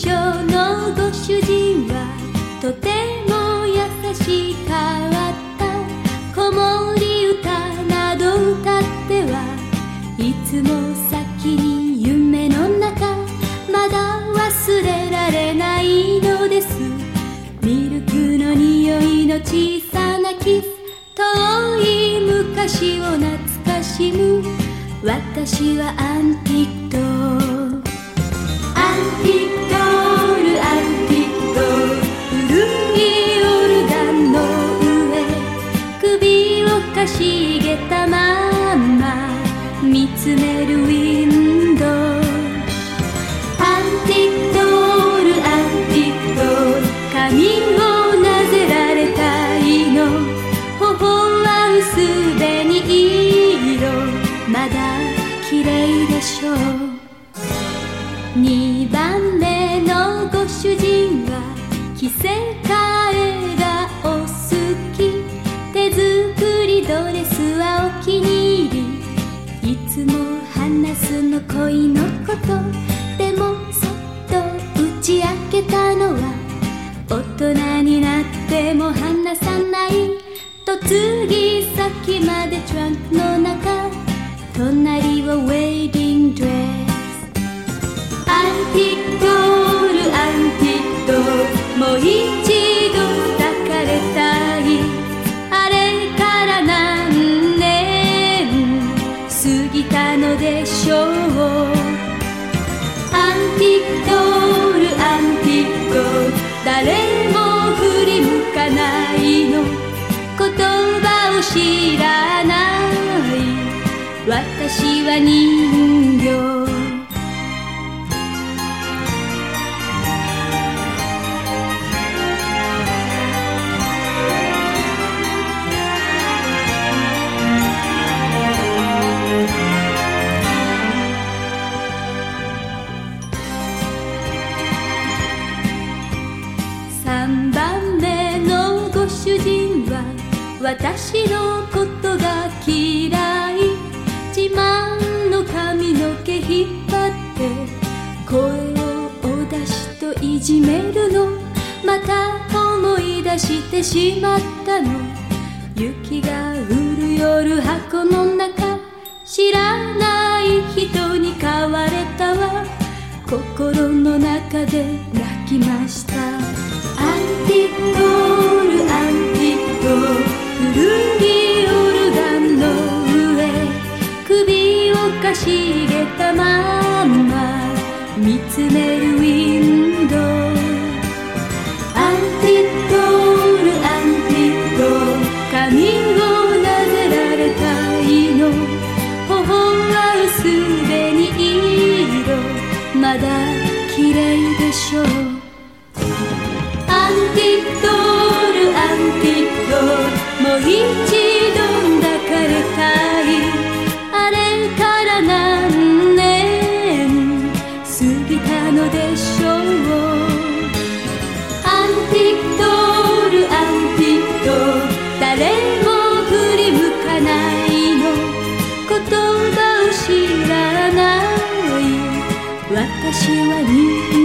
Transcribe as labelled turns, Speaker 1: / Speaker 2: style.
Speaker 1: 所のご主人はとても優しかった子守歌など歌ってはいつも先に夢の中まだ忘れられないのですミルクの匂いの小さなキス遠い昔を懐かしむ私はアンティックトアンティックでしょう二番目のご主人は着せ替えがお好き手作りドレスはお気に入り。いつも話すの恋のことでもそっと打ち明けたのは大人になっても話さない。と次先までトランクの中。隣はウェイ知らない。私は人形。私のことが嫌い自慢の髪の毛引っ張って声をお出しといじめるの。また思い出してしまったの。雪が降る夜箱の中知らない人に変われたわ。心の中で泣きました。たまんま見つめる私は人